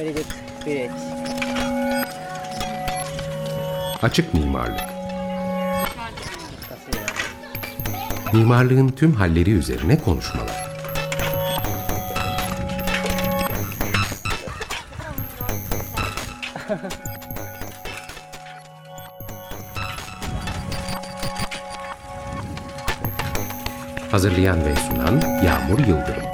Very good. Great. Açık mimarlık. Mimarlığın tüm halleri üzerine konuşmalar. Hazırlayan ve sunan Yağmur Yıldırım.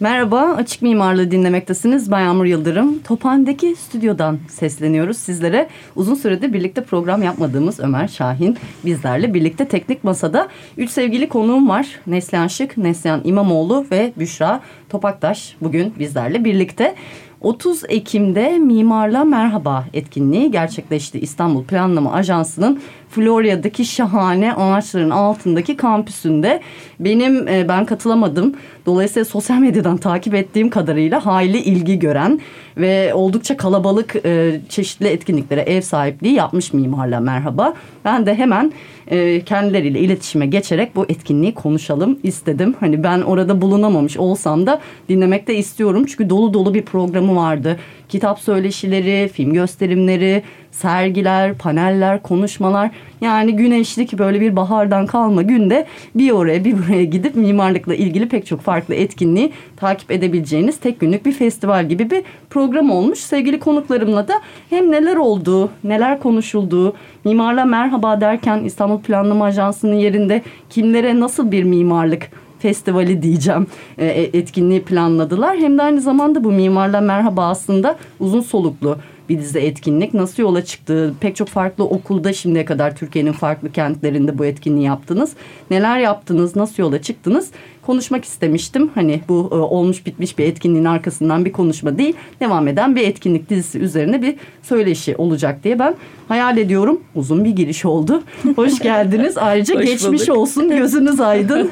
Merhaba, Açık Mimarlığı dinlemektesiniz. Ben Yağmur Yıldırım. Tophane'deki stüdyodan sesleniyoruz sizlere. Uzun süredir birlikte program yapmadığımız Ömer Şahin bizlerle birlikte teknik masada. Üç sevgili konuğum var. Neslihan Şık, Neslihan İmamoğlu ve Büşra Topaktaş bugün bizlerle birlikte. 30 Ekim'de Mimarla Merhaba etkinliği gerçekleşti. İstanbul Planlama Ajansı'nın Florya'daki şahane ağaçların altındaki kampüsünde. Benim e, ben katılamadım. Dolayısıyla sosyal medyadan takip ettiğim kadarıyla hayli ilgi gören ve oldukça kalabalık e, çeşitli etkinliklere ev sahipliği yapmış Mimarla Merhaba. Ben de hemen e, kendileriyle iletişime geçerek bu etkinliği konuşalım istedim. Hani ben orada bulunamamış olsam da dinlemek de istiyorum. Çünkü dolu dolu bir programı vardı. Kitap söyleşileri, film gösterimleri, sergiler, paneller, konuşmalar. Yani güneşlik böyle bir bahardan kalma günde bir oraya bir buraya gidip mimarlıkla ilgili pek çok farklı etkinliği takip edebileceğiniz tek günlük bir festival gibi bir program olmuş. Sevgili konuklarımla da hem neler olduğu, neler konuşulduğu, mimarla merhaba derken İstanbul Planlama Ajansı'nın yerinde kimlere nasıl bir mimarlık festivali diyeceğim e, etkinliği planladılar. Hem de aynı zamanda bu mimarla merhaba aslında uzun soluklu bir dizi etkinlik. Nasıl yola çıktı? Pek çok farklı okulda şimdiye kadar Türkiye'nin farklı kentlerinde bu etkinliği yaptınız. Neler yaptınız? Nasıl yola çıktınız? Konuşmak istemiştim. Hani bu e, olmuş bitmiş bir etkinliğin arkasından bir konuşma değil. Devam eden bir etkinlik dizisi üzerine bir söyleşi olacak diye ben hayal ediyorum. Uzun bir giriş oldu. Hoş geldiniz. Ayrıca Hoş geçmiş bulduk. olsun. Gözünüz aydın.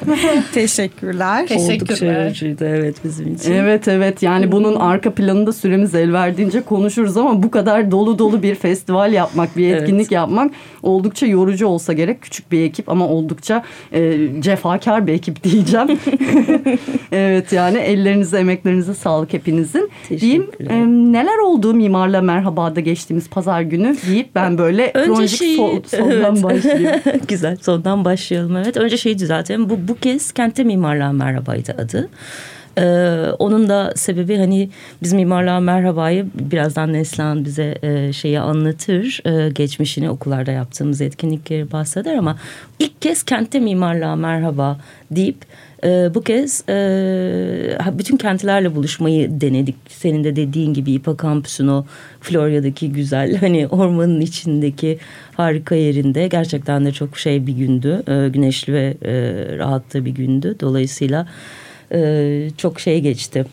Teşekkürler. Teşekkürler. Oldukça evet bizim için. Evet evet yani bunun arka planında süremiz el verdiğince konuşuruz ama bu kadar dolu dolu bir festival yapmak, bir etkinlik evet. yapmak oldukça yorucu olsa gerek. Küçük bir ekip ama oldukça e, cefakar bir ekip diyeceğim. evet yani ellerinize, emeklerinize sağlık hepinizin. Diyeyim e, neler oldu Mimarla Merhaba'da geçtiğimiz pazar günü deyip ben böyle Önce kronolojik şey, sol, sondan evet. başlayayım. Güzel sondan başlayalım evet. Önce şeyi düzeltelim. Bu, bu kez Kente Mimarlığa Merhaba'ydı adı. Ee, onun da sebebi hani biz mimarlığa merhabayı birazdan Neslihan bize e, şeyi anlatır. E, geçmişini okullarda yaptığımız etkinlikleri bahseder ama ilk kez kentte mimarlığa merhaba deyip e, bu kez e, bütün kentlerle buluşmayı denedik. Senin de dediğin gibi İPA kampüsün o Florya'daki güzel hani ormanın içindeki harika yerinde gerçekten de çok şey bir gündü. E, güneşli ve e, rahat da bir gündü. Dolayısıyla e, çok şey geçti.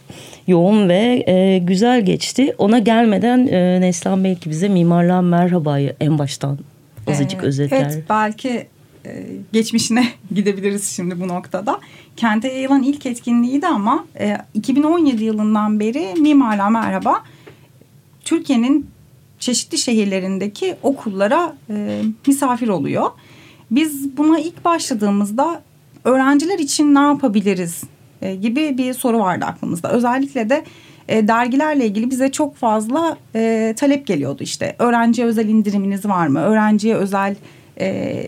Yoğun ve e, güzel geçti. Ona gelmeden e, Neslan belki bize mimarlığa merhabayı en baştan azıcık ee, özetler. Evet belki e, geçmişine gidebiliriz şimdi bu noktada. Kente yayılan ilk etkinliğiydi ama e, 2017 yılından beri Mimarlığa Merhaba Türkiye'nin çeşitli şehirlerindeki okullara e, misafir oluyor. Biz buna ilk başladığımızda öğrenciler için ne yapabiliriz e, gibi bir soru vardı aklımızda. Özellikle de e, dergilerle ilgili bize çok fazla e, talep geliyordu işte. Öğrenciye özel indiriminiz var mı? Öğrenciye özel e,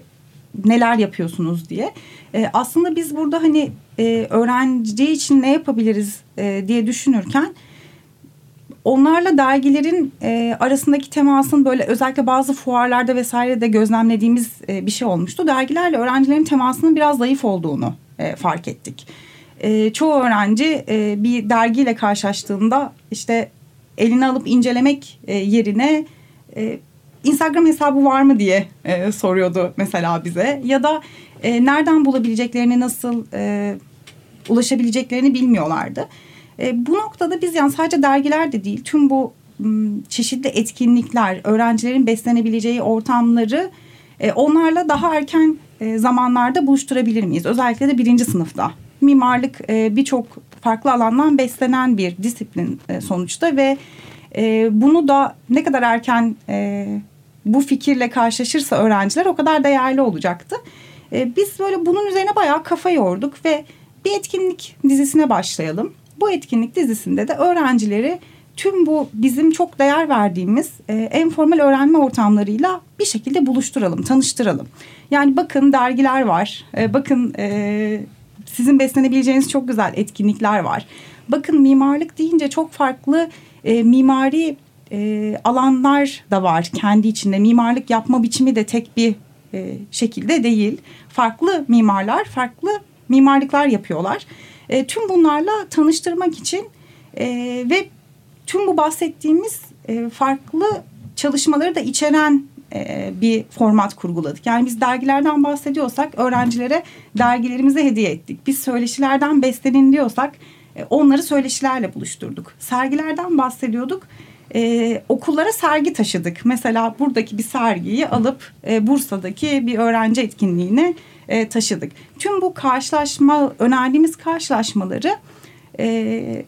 neler yapıyorsunuz diye. E, aslında biz burada hani e, öğrenci için ne yapabiliriz e, diye düşünürken onlarla dergilerin e, arasındaki temasın böyle özellikle bazı fuarlarda vesaire de gözlemlediğimiz e, bir şey olmuştu. Dergilerle öğrencilerin temasının biraz zayıf olduğunu e, fark ettik e, çoğu öğrenci e, bir dergiyle karşılaştığında işte elini alıp incelemek e, yerine e, Instagram hesabı var mı diye e, soruyordu mesela bize ya da e, nereden bulabileceklerini nasıl e, ulaşabileceklerini bilmiyorlardı. E, bu noktada biz yani sadece dergiler de değil tüm bu m, çeşitli etkinlikler öğrencilerin beslenebileceği ortamları e, onlarla daha erken e, zamanlarda buluşturabilir miyiz? Özellikle de birinci sınıfta mimarlık e, birçok farklı alandan beslenen bir disiplin e, sonuçta ve e, bunu da ne kadar erken e, bu fikirle karşılaşırsa öğrenciler o kadar değerli olacaktı. E, biz böyle bunun üzerine bayağı kafa yorduk ve bir etkinlik dizisine başlayalım. Bu etkinlik dizisinde de öğrencileri tüm bu bizim çok değer verdiğimiz e, enformal öğrenme ortamlarıyla bir şekilde buluşturalım, tanıştıralım. Yani bakın dergiler var, e, bakın e, sizin beslenebileceğiniz çok güzel etkinlikler var. Bakın mimarlık deyince çok farklı e, mimari e, alanlar da var kendi içinde. Mimarlık yapma biçimi de tek bir e, şekilde değil. Farklı mimarlar, farklı mimarlıklar yapıyorlar. E, tüm bunlarla tanıştırmak için e, ve tüm bu bahsettiğimiz e, farklı çalışmaları da içeren e, bir format kurguladık. Yani biz dergilerden bahsediyorsak öğrencilere dergilerimizi hediye ettik. Biz söyleşilerden beslenin diyorsak e, onları söyleşilerle buluşturduk. Sergilerden bahsediyorduk. E, okullara sergi taşıdık. Mesela buradaki bir sergiyi alıp e, Bursa'daki bir öğrenci etkinliğine e, taşıdık. Tüm bu karşılaşma, önerdiğimiz karşılaşmaları e,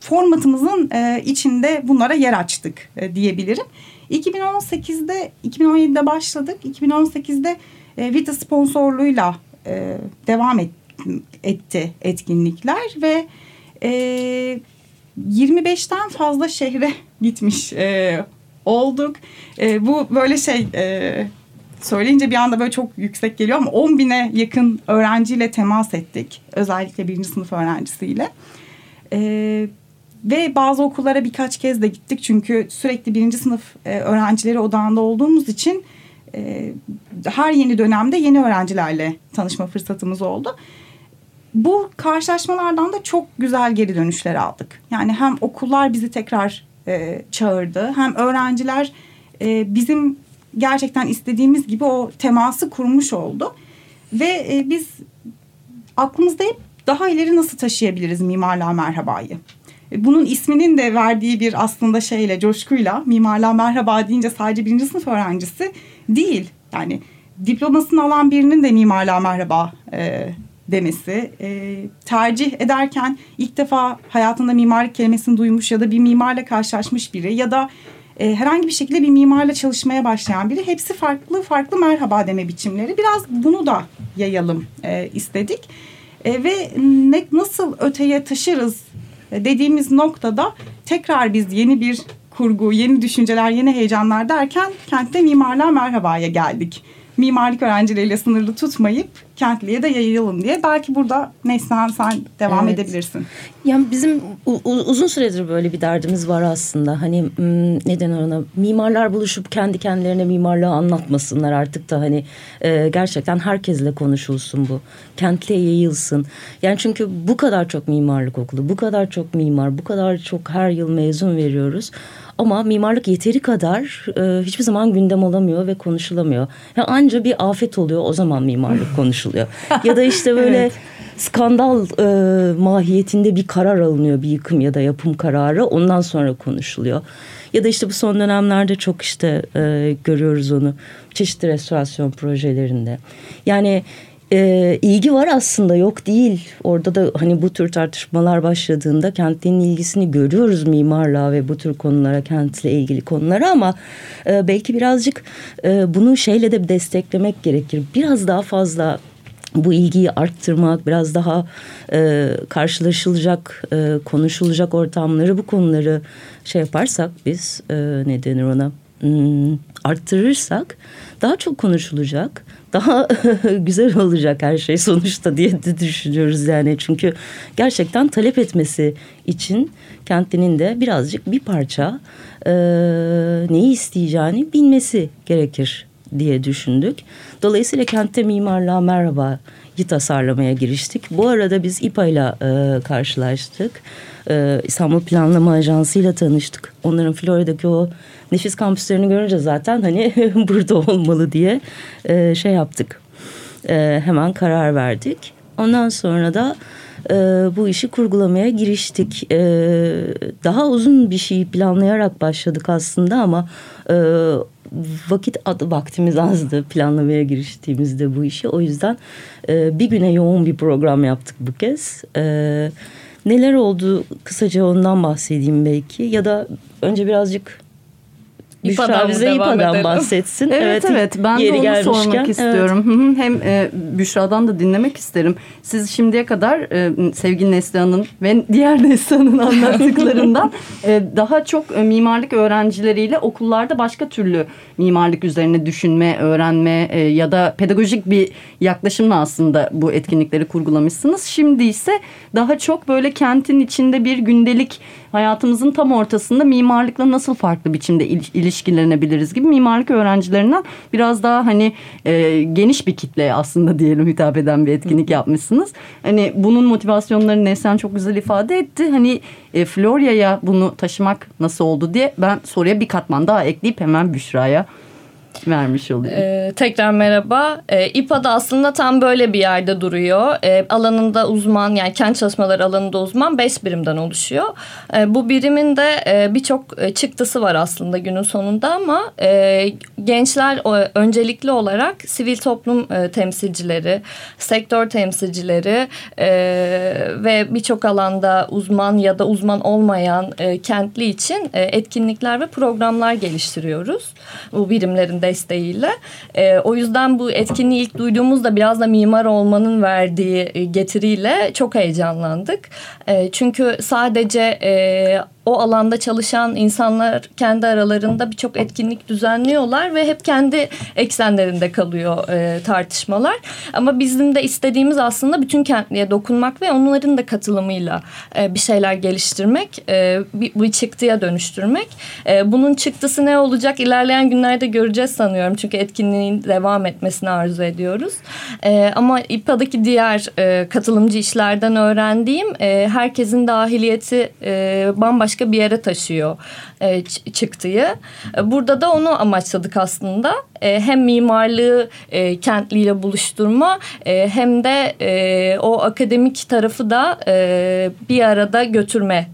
formatımızın e, içinde bunlara yer açtık e, diyebilirim. 2018'de 2017'de başladık. 2018'de e, Vita sponsorluğuyla e, devam et, etti etkinlikler ve e, 25'ten fazla şehre gitmiş e, olduk. E, bu böyle şey e, söyleyince bir anda böyle çok yüksek geliyor ama 10 bine yakın öğrenciyle temas ettik. Özellikle birinci sınıf öğrencisiyle. E, ve bazı okullara birkaç kez de gittik çünkü sürekli birinci sınıf e, öğrencileri odağında olduğumuz için e, her yeni dönemde yeni öğrencilerle tanışma fırsatımız oldu. Bu karşılaşmalardan da çok güzel geri dönüşler aldık. Yani hem okullar bizi tekrar e, çağırdı hem öğrenciler e, bizim gerçekten istediğimiz gibi o teması kurmuş oldu. Ve e, biz aklımızda hep daha ileri nasıl taşıyabiliriz Mimarlığa Merhaba'yı? E, bunun isminin de verdiği bir aslında şeyle, coşkuyla Mimarlığa Merhaba deyince sadece birinci sınıf öğrencisi değil. Yani diplomasını alan birinin de Mimarlığa Merhaba e, demesi, e, tercih ederken ilk defa hayatında mimarlık kelimesini duymuş ya da bir mimarla karşılaşmış biri ya da e, herhangi bir şekilde bir mimarla çalışmaya başlayan biri hepsi farklı farklı merhaba deme biçimleri. Biraz bunu da yayalım e, istedik. E, ve ne, nasıl öteye taşırız dediğimiz noktada tekrar biz yeni bir kurgu, yeni düşünceler, yeni heyecanlar derken kentte mimarlar merhabaya geldik mimarlık öğrencileriyle sınırlı tutmayıp kentliye de yayalım diye. Belki burada Neslihan sen devam evet. edebilirsin. Yani bizim uzun süredir böyle bir derdimiz var aslında. Hani neden ona mimarlar buluşup kendi kendilerine mimarlığı anlatmasınlar artık da hani e, gerçekten herkesle konuşulsun bu. Kentliye yayılsın. Yani çünkü bu kadar çok mimarlık okulu, bu kadar çok mimar, bu kadar çok her yıl mezun veriyoruz. Ama mimarlık yeteri kadar e, hiçbir zaman gündem olamıyor ve konuşulamıyor. Yani anca bir afet oluyor o zaman mimarlık konuşuluyor. ya da işte böyle evet. skandal e, mahiyetinde bir karar alınıyor bir yıkım ya da yapım kararı ondan sonra konuşuluyor. Ya da işte bu son dönemlerde çok işte e, görüyoruz onu çeşitli restorasyon projelerinde. Yani e, ilgi var aslında yok değil. Orada da hani bu tür tartışmalar başladığında kentlerin ilgisini görüyoruz mimarlığa ve bu tür konulara kentle ilgili konulara ama e, belki birazcık e, bunu şeyle de desteklemek gerekir. Biraz daha fazla bu ilgiyi arttırmak, biraz daha e, karşılaşılacak, e, konuşulacak ortamları, bu konuları şey yaparsak biz e, ne denir ona hmm, arttırırsak daha çok konuşulacak daha güzel olacak her şey sonuçta diye de düşünüyoruz yani. Çünkü gerçekten talep etmesi için kentlinin de birazcık bir parça e, neyi isteyeceğini bilmesi gerekir diye düşündük. Dolayısıyla kentte mimarlığa merhaba tasarlamaya giriştik. Bu arada biz İPA ile karşılaştık. E, İstanbul Planlama Ajansı ile tanıştık. Onların Florida'daki o nefis kampüslerini görünce zaten hani burada olmalı diye e, şey yaptık. E, hemen karar verdik. Ondan sonra da e, bu işi kurgulamaya giriştik. E, daha uzun bir şey planlayarak başladık aslında ama e, vakit adı vaktimiz azdı planlamaya giriştiğimizde bu işi. O yüzden e, bir güne yoğun bir program yaptık bu kez. E, neler oldu? Kısaca ondan bahsedeyim belki. Ya da önce birazcık Büşra bize İPA'dan bahsetsin. Evet evet, ben de onu gelmişken, sormak evet. istiyorum. Hı, Hem e, Büşra'dan da dinlemek isterim. Siz şimdiye kadar e, sevgili Neslihan'ın ve diğer Neslihan'ın anlattıklarından e, daha çok e, mimarlık öğrencileriyle okullarda başka türlü mimarlık üzerine düşünme, öğrenme e, ya da pedagojik bir yaklaşımla aslında bu etkinlikleri kurgulamışsınız. Şimdi ise daha çok böyle kentin içinde bir gündelik hayatımızın tam ortasında mimarlıkla nasıl farklı biçimde il- ilişkilenebiliriz gibi mimarlık öğrencilerinden biraz daha hani e, geniş bir kitleye aslında diyelim hitap eden bir etkinlik yapmışsınız. Hani bunun motivasyonlarını Neslihan çok güzel ifade etti. Hani e, Florya'ya bunu taşımak nasıl oldu diye ben soruya bir katman daha ekleyip hemen Büşra'ya vermiş olayım. Ee, tekrar merhaba. Ee, İPA'da aslında tam böyle bir yerde duruyor. Ee, alanında uzman yani kent çalışmaları alanında uzman 5 birimden oluşuyor. Ee, bu birimin de e, birçok e, çıktısı var aslında günün sonunda ama e, gençler öncelikli olarak sivil toplum e, temsilcileri, sektör temsilcileri e, ve birçok alanda uzman ya da uzman olmayan e, kentli için e, etkinlikler ve programlar geliştiriyoruz. Bu birimlerin desteğiyle. E, o yüzden bu etkinliği ilk duyduğumuzda biraz da mimar olmanın verdiği e, getiriyle çok heyecanlandık. E, çünkü sadece e, o alanda çalışan insanlar kendi aralarında birçok etkinlik düzenliyorlar ve hep kendi eksenlerinde kalıyor e, tartışmalar. Ama bizim de istediğimiz aslında bütün kentliye dokunmak ve onların da katılımıyla e, bir şeyler geliştirmek, e, bir, bir çıktıya dönüştürmek. E, bunun çıktısı ne olacak ilerleyen günlerde göreceğiz sanıyorum. Çünkü etkinliğin devam etmesini arzu ediyoruz. E, ama İPA'daki diğer e, katılımcı işlerden öğrendiğim e, herkesin dahiliyeti e, bambaşka bir yere taşıyor e, ç- çıktıyı. E, Burada da onu amaçladık aslında. E, hem mimarlığı e, kentliyle buluşturma e, hem de e, o akademik tarafı da e, bir arada götürme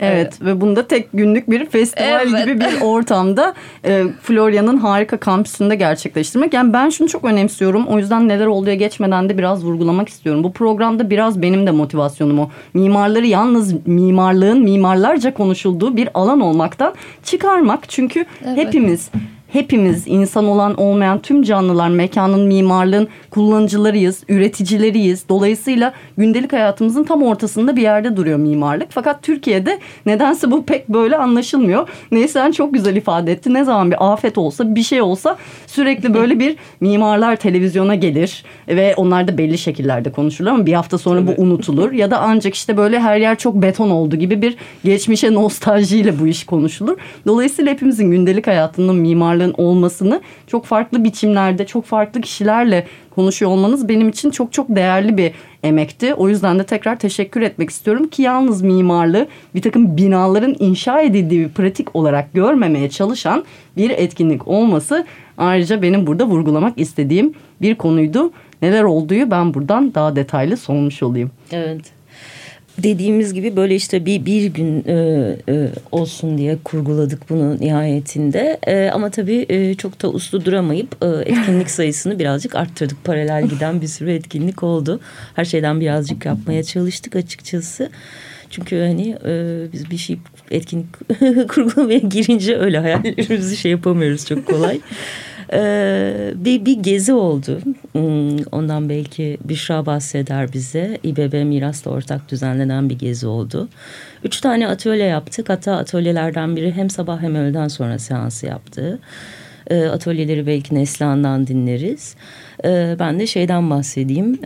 Evet ve bunda tek günlük bir festival Evet. gibi bir ortamda e, Florya'nın harika kampüsünde gerçekleştirmek. Yani ben şunu çok önemsiyorum. O yüzden neler olduğuya geçmeden de biraz vurgulamak istiyorum. Bu programda biraz benim de motivasyonum o. Mimarları yalnız mimarlığın mimarlarca konuşulduğu bir alan olmaktan çıkarmak. Çünkü Evet. hepimiz hepimiz insan olan olmayan tüm canlılar mekanın mimarlığın kullanıcılarıyız, üreticileriyiz. Dolayısıyla gündelik hayatımızın tam ortasında bir yerde duruyor mimarlık. Fakat Türkiye'de nedense bu pek böyle anlaşılmıyor. Neyse çok güzel ifade etti. Ne zaman bir afet olsa bir şey olsa sürekli böyle bir mimarlar televizyona gelir ve onlar da belli şekillerde konuşurlar ama bir hafta sonra bu unutulur. Ya da ancak işte böyle her yer çok beton oldu gibi bir geçmişe nostaljiyle bu iş konuşulur. Dolayısıyla hepimizin gündelik hayatının mimarlığın olmasını çok farklı biçimlerde, çok farklı kişilerle konuşuyor olmanız benim için çok çok değerli bir emekti. O yüzden de tekrar teşekkür etmek istiyorum ki yalnız mimarlığı bir takım binaların inşa edildiği bir pratik olarak görmemeye çalışan bir etkinlik olması ayrıca benim burada vurgulamak istediğim bir konuydu. Neler olduğu ben buradan daha detaylı sormuş olayım. Evet. Dediğimiz gibi böyle işte bir bir gün e, e, olsun diye kurguladık bunu nihayetinde. E, ama tabii e, çok da uslu duramayıp e, etkinlik sayısını birazcık arttırdık. Paralel giden bir sürü etkinlik oldu. Her şeyden birazcık yapmaya çalıştık açıkçası. Çünkü hani e, biz bir şey etkinlik kurgulamaya girince öyle hayallerimizi şey yapamıyoruz çok kolay. Ee, bir, bir gezi oldu. Hmm, Ondan belki Büşra bahseder bize. İBB Miras'la ortak düzenlenen bir gezi oldu. Üç tane atölye yaptık. Hatta atölyelerden biri hem sabah hem öğleden sonra seansı yaptı. Ee, atölyeleri belki Neslihan'dan dinleriz. Ee, ben de şeyden bahsedeyim.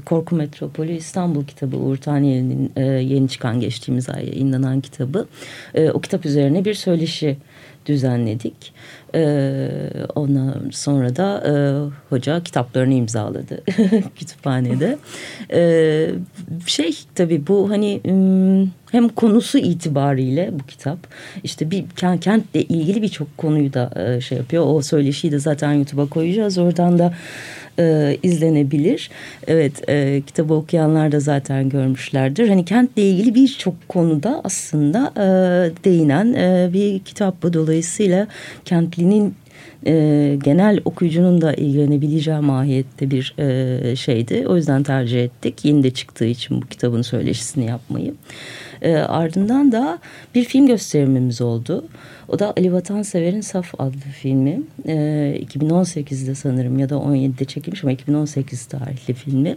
Korku Metropolü İstanbul kitabı Uğur Taniyeli'nin e, yeni çıkan geçtiğimiz ay yayınlanan kitabı. O kitap üzerine bir söyleşi düzenledik. Ee, ondan sonra da e, hoca kitaplarını imzaladı kütüphanede. Ee, şey tabii bu hani hem konusu itibariyle bu kitap işte bir kent, kentle ilgili birçok konuyu da e, şey yapıyor. O söyleşiyi de zaten YouTube'a koyacağız. Oradan da e, izlenebilir. Evet e, kitabı okuyanlar da zaten görmüşlerdir. Hani kentle ilgili birçok konuda aslında e, değinen e, bir kitap bu. Dolayısıyla kentlinin e, genel okuyucunun da ilgilenebileceği mahiyette bir e, şeydi. O yüzden tercih ettik. Yeni de çıktığı için bu kitabın söyleşisini yapmayı. E, ardından da bir film gösterimimiz oldu. O da Ali Vatansever'in Saf adlı filmi. E, 2018'de sanırım ya da 17'de çekilmiş ama 2018 tarihli filmi.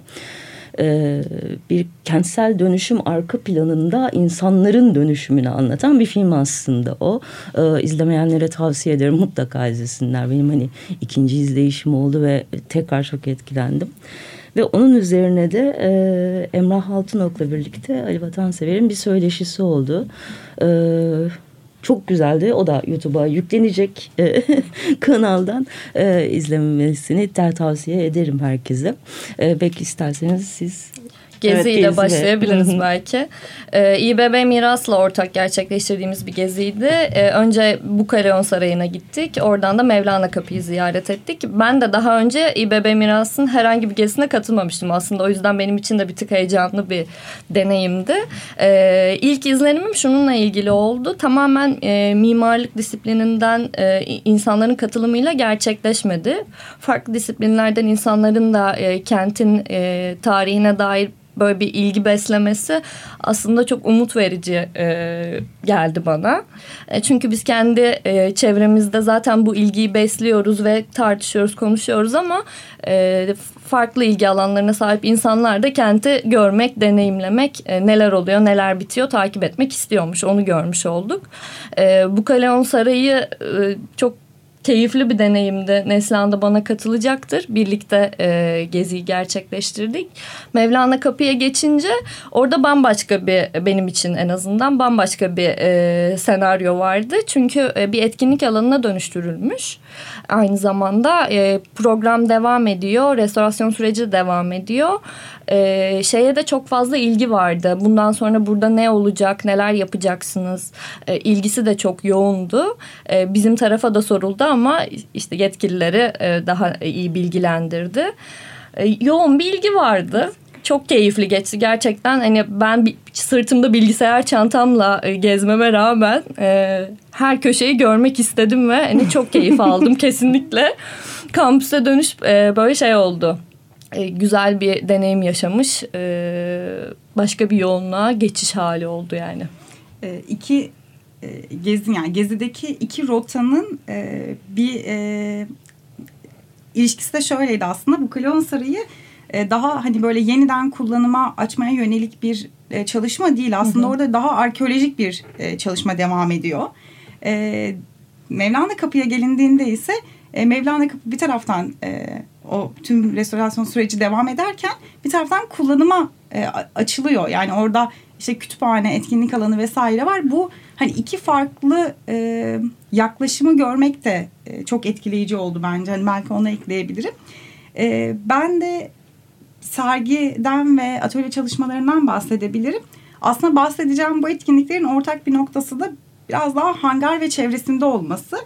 E, bir kentsel dönüşüm arka planında insanların dönüşümünü anlatan bir film aslında o. E, izlemeyenlere tavsiye ederim mutlaka izlesinler. Benim hani ikinci izleyişim oldu ve tekrar çok etkilendim. Ve onun üzerine de e, Emrah Altınok'la birlikte Ali Vatansever'in bir söyleşisi oldu. E, çok güzeldi. O da YouTube'a yüklenecek e, kanaldan e, izlememesini ter tavsiye ederim herkese. E, belki isterseniz siz Geziyle evet, başlayabiliriz belki. Ee, İBB Miras'la ortak gerçekleştirdiğimiz bir geziydi. Ee, önce Bukaleon Sarayı'na gittik. Oradan da Mevlana Kapı'yı ziyaret ettik. Ben de daha önce İBB Miras'ın herhangi bir gezisine katılmamıştım aslında. O yüzden benim için de bir tık heyecanlı bir deneyimdi. Ee, ilk izlenimim şununla ilgili oldu. Tamamen e, mimarlık disiplininden e, insanların katılımıyla gerçekleşmedi. Farklı disiplinlerden insanların da e, kentin e, tarihine dair böyle bir ilgi beslemesi aslında çok umut verici e, geldi bana. E, çünkü biz kendi e, çevremizde zaten bu ilgiyi besliyoruz ve tartışıyoruz, konuşuyoruz ama e, farklı ilgi alanlarına sahip insanlar da kenti görmek, deneyimlemek, e, neler oluyor, neler bitiyor takip etmek istiyormuş. Onu görmüş olduk. E, bu Kaleon Sarayı e, çok keyifli bir deneyimdi. Neslihan da bana katılacaktır. Birlikte e, geziyi gerçekleştirdik. Mevlana Kapı'ya geçince orada bambaşka bir benim için en azından bambaşka bir e, senaryo vardı. Çünkü e, bir etkinlik alanına dönüştürülmüş. Aynı zamanda e, program devam ediyor. Restorasyon süreci devam ediyor. E, şeye de çok fazla ilgi vardı. Bundan sonra burada ne olacak, neler yapacaksınız? E, ilgisi de çok yoğundu. E, bizim tarafa da soruldu ama işte yetkilileri e, daha iyi bilgilendirdi. E, yoğun bir ilgi vardı çok keyifli geçti gerçekten. Hani ben sırtımda bilgisayar çantamla e, gezmeme rağmen e, her köşeyi görmek istedim ve hani çok keyif aldım kesinlikle. Kampüse dönüş e, böyle şey oldu. E, güzel bir deneyim yaşamış. E, başka bir yoğunluğa geçiş hali oldu yani. E, iki e, gezi yani gezideki iki rotanın e, bir e, ilişkisi de şöyleydi aslında. Bu Kleon Sarayı e, daha hani böyle yeniden kullanıma açmaya yönelik bir e, çalışma değil. Aslında hı hı. orada daha arkeolojik bir e, çalışma devam ediyor. Mevlana Kapı'ya gelindiğinde ise Mevlana Kapı bir taraftan o tüm restorasyon süreci devam ederken bir taraftan kullanıma açılıyor. Yani orada işte kütüphane, etkinlik alanı vesaire var. Bu hani iki farklı yaklaşımı görmek de çok etkileyici oldu bence. Hani belki onu ekleyebilirim. ben de sergiden ve atölye çalışmalarından bahsedebilirim. Aslında bahsedeceğim bu etkinliklerin ortak bir noktası da biraz daha hangar ve çevresinde olması.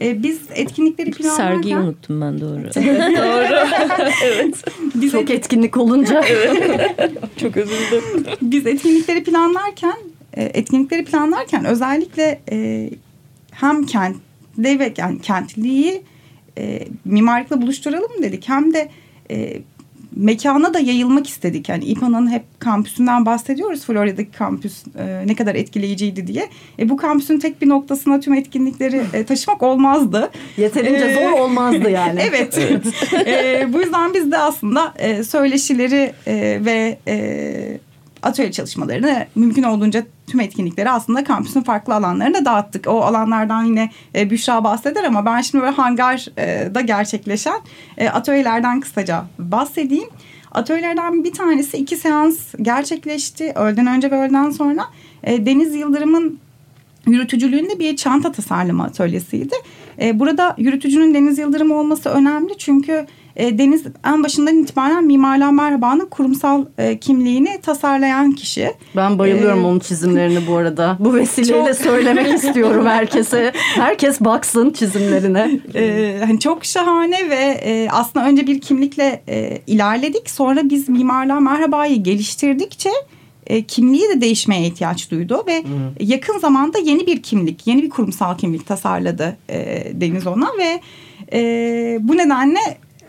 Ee, biz etkinlikleri planlarken... Sergiyi unuttum ben doğru. doğru. evet. Biz Çok et... etkinlik olunca. Çok üzüldüm. Biz etkinlikleri planlarken e, etkinlikleri planlarken özellikle e, hem kentte ve yani kentliği e, mimarlıkla buluşturalım dedik. Hem de mekana da yayılmak istedik. Yani İPA'nın hep kampüsünden bahsediyoruz. Florya'daki kampüs e, ne kadar etkileyiciydi diye. E, bu kampüsün tek bir noktasına tüm etkinlikleri e, taşımak olmazdı. Yeterince ee, zor olmazdı yani. evet. e, bu yüzden biz de aslında e, söyleşileri e, ve e, atölye çalışmalarını mümkün olduğunca tüm etkinlikleri aslında kampüsün farklı alanlarına dağıttık. O alanlardan yine e, Büşra bahseder ama ben şimdi böyle hangarda gerçekleşen e, atölyelerden kısaca bahsedeyim. Atölyelerden bir tanesi iki seans gerçekleşti. Öğleden önce ve öğleden sonra. E, Deniz Yıldırım'ın yürütücülüğünde bir çanta tasarlama atölyesiydi. E, burada yürütücünün Deniz Yıldırım olması önemli çünkü e, Deniz en başından itibaren Mimarlar Merhaba'nın kurumsal e, kimliğini tasarlayan kişi. Ben bayılıyorum ee, onun çizimlerini bu arada. Bu vesileyle çok... söylemek istiyorum herkese. Herkes baksın çizimlerine. Ee, hani çok şahane ve e, aslında önce bir kimlikle e, ilerledik. Sonra biz Mimarlar Merhaba'yı geliştirdikçe e, kimliği de değişmeye ihtiyaç duydu ve hmm. yakın zamanda yeni bir kimlik, yeni bir kurumsal kimlik tasarladı e, Deniz ona ve e, bu nedenle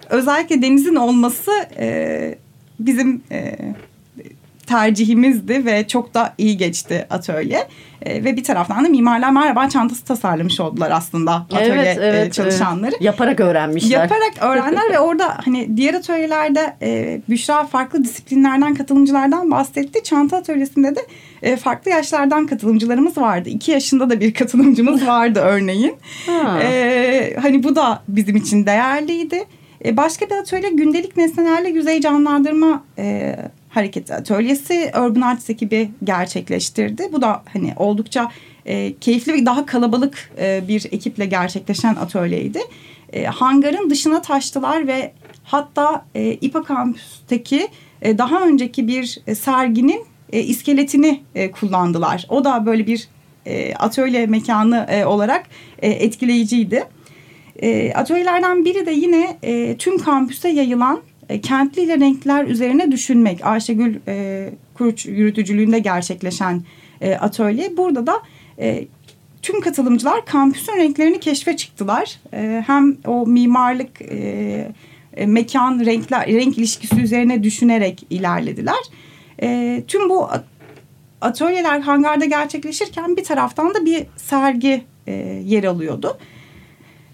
özellikle Deniz'in olması e, bizim e, tercihimizdi ve çok da iyi geçti atölye. E, ve bir taraftan da mimarlar merhaba çantası tasarlamış oldular aslında atölye evet, evet, e, çalışanları. Evet. Yaparak öğrenmişler. Yaparak öğrenler ve orada hani diğer atölyelerde e, Büşra farklı disiplinlerden katılımcılardan bahsetti. Çanta atölyesinde de e, farklı yaşlardan katılımcılarımız vardı. İki yaşında da bir katılımcımız vardı örneğin. e, hani bu da bizim için değerliydi. E, başka bir atölye gündelik nesnelerle yüzey canlandırma e, hareketi atölyesi Urban Arts ekibi gerçekleştirdi. Bu da hani oldukça e, keyifli ve daha kalabalık e, bir ekiple gerçekleşen atölyeydi. E, hangarın dışına taştılar ve hatta e, İPA kampüsteki e, daha önceki bir serginin e, iskeletini e, kullandılar. O da böyle bir e, atölye mekanı e, olarak e, etkileyiciydi. E, atölyelerden biri de yine e, tüm kampüse yayılan e, kentli ile renkler üzerine düşünmek. Ayşegül e, Kuruç yürütücülüğünde gerçekleşen e, atölye. Burada da e, tüm katılımcılar kampüsün renklerini keşfe çıktılar. E, hem o mimarlık, e, e, mekan, renkler, renk ilişkisi üzerine düşünerek ilerlediler. E, tüm bu atölyeler hangarda gerçekleşirken bir taraftan da bir sergi e, yer alıyordu.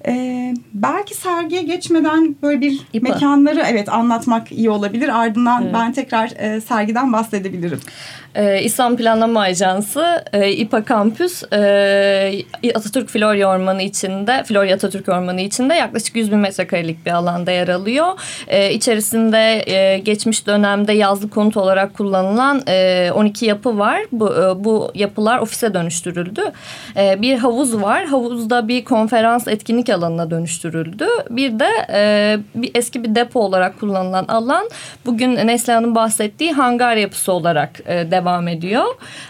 Ee, belki sergiye geçmeden böyle bir İPA. mekanları evet anlatmak iyi olabilir. Ardından evet. ben tekrar e, sergiden bahsedebilirim. Ee, İslam Planlama Ajansı e, İPA Kampüs e, Atatürk Florya Ormanı içinde Florya Atatürk Ormanı içinde yaklaşık 100 bin metrekarelik bir alanda yer alıyor. E, içerisinde e, geçmiş dönemde yazlık konut olarak kullanılan e, 12 yapı var. Bu, e, bu yapılar ofise dönüştürüldü. E, bir havuz var. Havuzda bir konferans etkinlik alanına dönüştürüldü. Bir de e, bir eski bir depo olarak kullanılan alan bugün Neslihan'ın bahsettiği hangar yapısı olarak e, devam ediyor.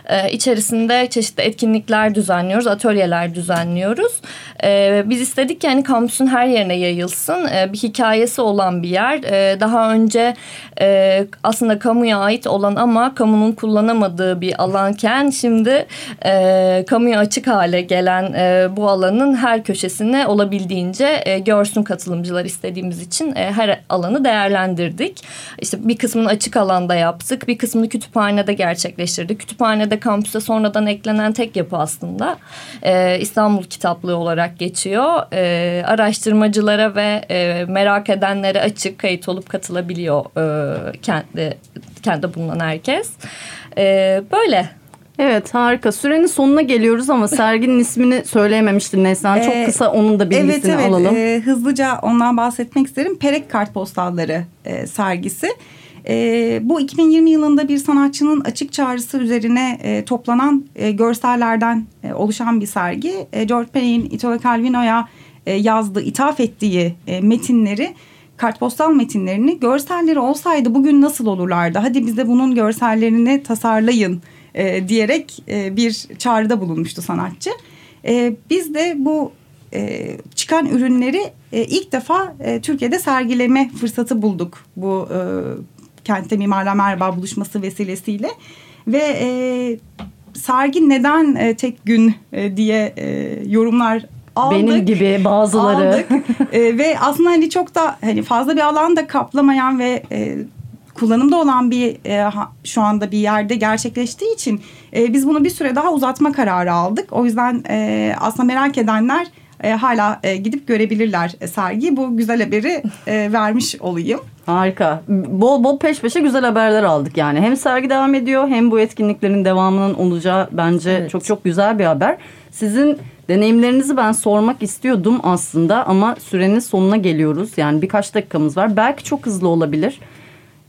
E, içerisinde çeşitli etkinlikler düzenliyoruz, atölyeler düzenliyoruz. E, biz istedik ki yani kampüsün her yerine yayılsın. E, bir hikayesi olan bir yer. E, daha önce e, aslında kamuya ait olan ama kamunun kullanamadığı bir alanken şimdi e, kamuya açık hale gelen e, bu alanın her köşesine olabildiğince e, görsün katılımcılar istediğimiz için e, her alanı değerlendirdik. İşte bir kısmını açık alanda yaptık, bir kısmını kütüphanede gerçekleştirdik gerçekleştirdi. Kütüphanede kampüse sonradan eklenen tek yapı aslında e, İstanbul Kitaplığı olarak geçiyor. E, araştırmacılara ve e, merak edenlere açık kayıt olup katılabiliyor e, kentte, kentte bulunan herkes. E, böyle. Evet harika. Sürenin sonuna geliyoruz ama serginin ismini söyleyememiştin Neslihan. Çok ee, kısa onun da bilgisini evet, evet. alalım. Evet hızlıca ondan bahsetmek isterim. Perek kartpostalları e, sergisi. E, bu 2020 yılında bir sanatçının açık çağrısı üzerine e, toplanan e, görsellerden e, oluşan bir sergi. E, George Perey'in Italo Calvino'ya e, yazdığı, ithaf ettiği e, metinleri kartpostal metinlerini görselleri olsaydı bugün nasıl olurlardı? Hadi bize bunun görsellerini tasarlayın e, diyerek e, bir çağrıda bulunmuştu sanatçı. E, biz de bu e, çıkan ürünleri e, ilk defa e, Türkiye'de sergileme fırsatı bulduk bu e, kentte mimarlar merhaba buluşması vesilesiyle ve e, sergi neden e, tek gün e, diye e, yorumlar aldık. Benim gibi bazıları. Aldık. e, ve aslında hani çok da hani fazla bir alan da kaplamayan ve e, kullanımda olan bir e, şu anda bir yerde gerçekleştiği için e, biz bunu bir süre daha uzatma kararı aldık. O yüzden e, aslında merak edenler e, hala e, gidip görebilirler e, sergiyi. Bu güzel haberi e, vermiş olayım. Harika. Bol bol peş peşe güzel haberler aldık yani. Hem sergi devam ediyor hem bu etkinliklerin devamının olacağı bence evet. çok çok güzel bir haber. Sizin deneyimlerinizi ben sormak istiyordum aslında ama sürenin sonuna geliyoruz. Yani birkaç dakikamız var. Belki çok hızlı olabilir.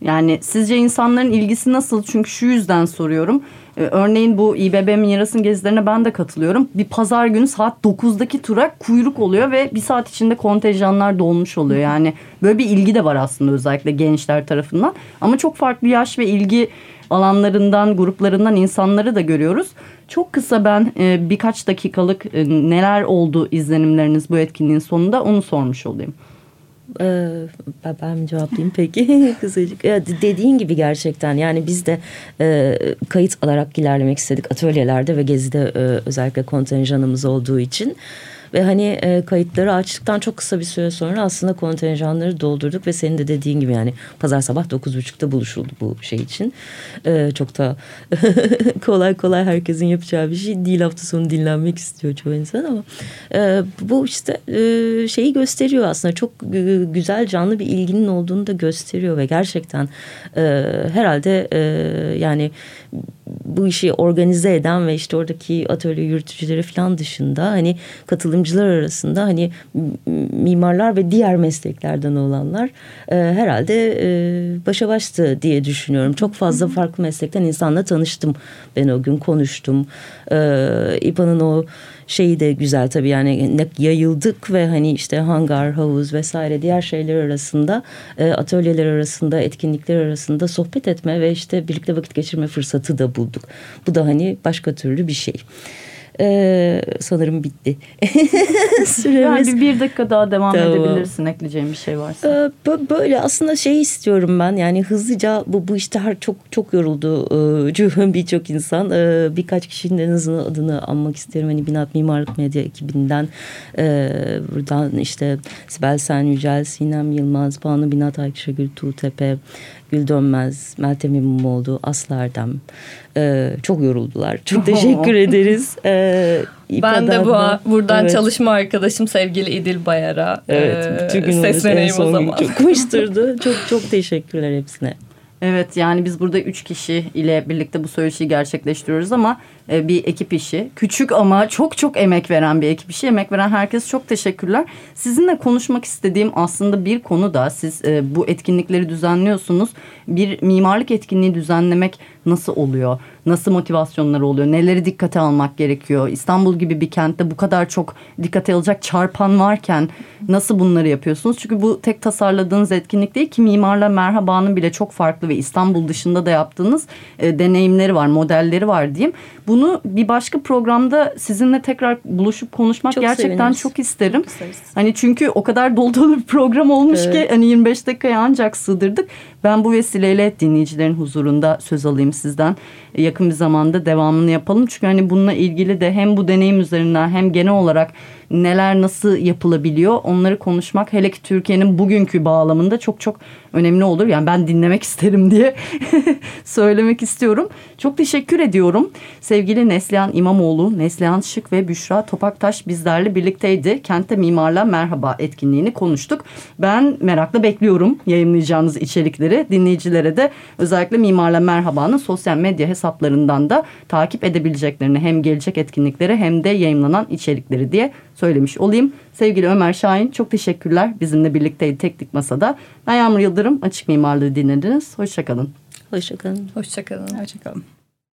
Yani sizce insanların ilgisi nasıl? Çünkü şu yüzden soruyorum. Ee, örneğin bu İBB Miras'ın gezilerine ben de katılıyorum. Bir pazar günü saat 9'daki tura kuyruk oluyor ve bir saat içinde kontenjanlar dolmuş oluyor. Yani böyle bir ilgi de var aslında özellikle gençler tarafından. Ama çok farklı yaş ve ilgi alanlarından, gruplarından insanları da görüyoruz. Çok kısa ben e, birkaç dakikalık e, neler oldu izlenimleriniz bu etkinliğin sonunda onu sormuş olayım. Ee, ben, cevaplayayım peki kısacık. Ya, dediğin gibi gerçekten yani biz de e, kayıt alarak ilerlemek istedik atölyelerde ve gezide e, özellikle kontenjanımız olduğu için. Ve hani e, kayıtları açtıktan çok kısa bir süre sonra aslında kontenjanları doldurduk ve senin de dediğin gibi yani pazar sabah 9.30'da buluşuldu bu şey için. E, çok da kolay kolay herkesin yapacağı bir şey değil hafta sonu dinlenmek istiyor çoğu insan ama e, bu işte e, şeyi gösteriyor aslında çok e, güzel canlı bir ilginin olduğunu da gösteriyor ve gerçekten e, herhalde e, yani bu işi organize eden ve işte oradaki atölye yürütücüleri falan dışında hani katılımcılar arasında hani mimarlar ve diğer mesleklerden olanlar e, herhalde e, başa baştı diye düşünüyorum. Çok fazla farklı meslekten insanla tanıştım. Ben o gün konuştum. E, İPA'nın o şeyi de güzel tabii yani yayıldık ve hani işte hangar, havuz vesaire diğer şeyler arasında e, atölyeler arasında, etkinlikler arasında sohbet etme ve işte birlikte vakit geçirme fırsatı da bulduk. Bu da hani başka türlü bir şey. Ee, sanırım bitti. Süremiz. Yani bir, dakika daha devam tamam. edebilirsin ekleyeceğim bir şey varsa. Ee, böyle aslında şey istiyorum ben yani hızlıca bu, bu işte her çok çok yoruldu ee, birçok insan. Ee, birkaç kişinin en azından adını anmak isterim. Hani Binat Mimarlık Medya ekibinden e, buradan işte Sibel Sen Yücel, Sinem Yılmaz, Banu Binat Aykışagül Tuğtepe, Gül Dönmez, Meltem İmamoğlu, Aslı Ee, çok yoruldular. Çok teşekkür ederiz. Ee, ben de bu buradan evet. çalışma arkadaşım sevgili İdil Bayar'a evet, e, bütün gün sesleneyim o zaman. Çok koşturdu. çok çok teşekkürler hepsine. Evet yani biz burada üç kişi ile birlikte bu söyleşiyi gerçekleştiriyoruz ama e, bir ekip işi. Küçük ama çok çok emek veren bir ekip işi. Emek veren herkes çok teşekkürler. Sizinle konuşmak istediğim aslında bir konu da siz e, bu etkinlikleri düzenliyorsunuz. Bir mimarlık etkinliği düzenlemek nasıl oluyor? Nasıl motivasyonları oluyor? Neleri dikkate almak gerekiyor? İstanbul gibi bir kentte bu kadar çok dikkate alacak çarpan varken nasıl bunları yapıyorsunuz? Çünkü bu tek tasarladığınız etkinlik değil ki Mimarla Merhaba'nın bile çok farklı ve İstanbul dışında da yaptığınız e, deneyimleri var, modelleri var diyeyim. Bunu bir başka programda sizinle tekrar buluşup konuşmak çok gerçekten seviniriz. çok isterim. Çok hani çünkü o kadar dolu dolu bir program olmuş evet. ki hani 25 dakikaya ancak sığdırdık. Ben bu vesileyle dinleyicilerin huzurunda söz alayım sizden. Yakın bir zamanda devamını yapalım. Çünkü hani bununla ilgili de hem bu deneyim üzerinden hem genel olarak neler nasıl yapılabiliyor onları konuşmak hele ki Türkiye'nin bugünkü bağlamında çok çok önemli olur. Yani ben dinlemek isterim diye söylemek istiyorum. Çok teşekkür ediyorum. Sevgili Neslihan İmamoğlu, Neslihan Şık ve Büşra Topaktaş bizlerle birlikteydi. Kente Mimarla Merhaba etkinliğini konuştuk. Ben merakla bekliyorum yayınlayacağınız içerikleri. Dinleyicilere de özellikle Mimarla Merhaba'nın sosyal medya hesaplarından da takip edebileceklerini hem gelecek etkinlikleri hem de yayınlanan içerikleri diye söylemiş olayım. Sevgili Ömer Şahin çok teşekkürler. Bizimle birlikteydi Teknik Masa'da. Ben Yağmur Yıldırım. Açık Mimarlığı dinlediniz. Hoşçakalın. Hoşçakalın. Hoşçakalın. Hoşçakalın.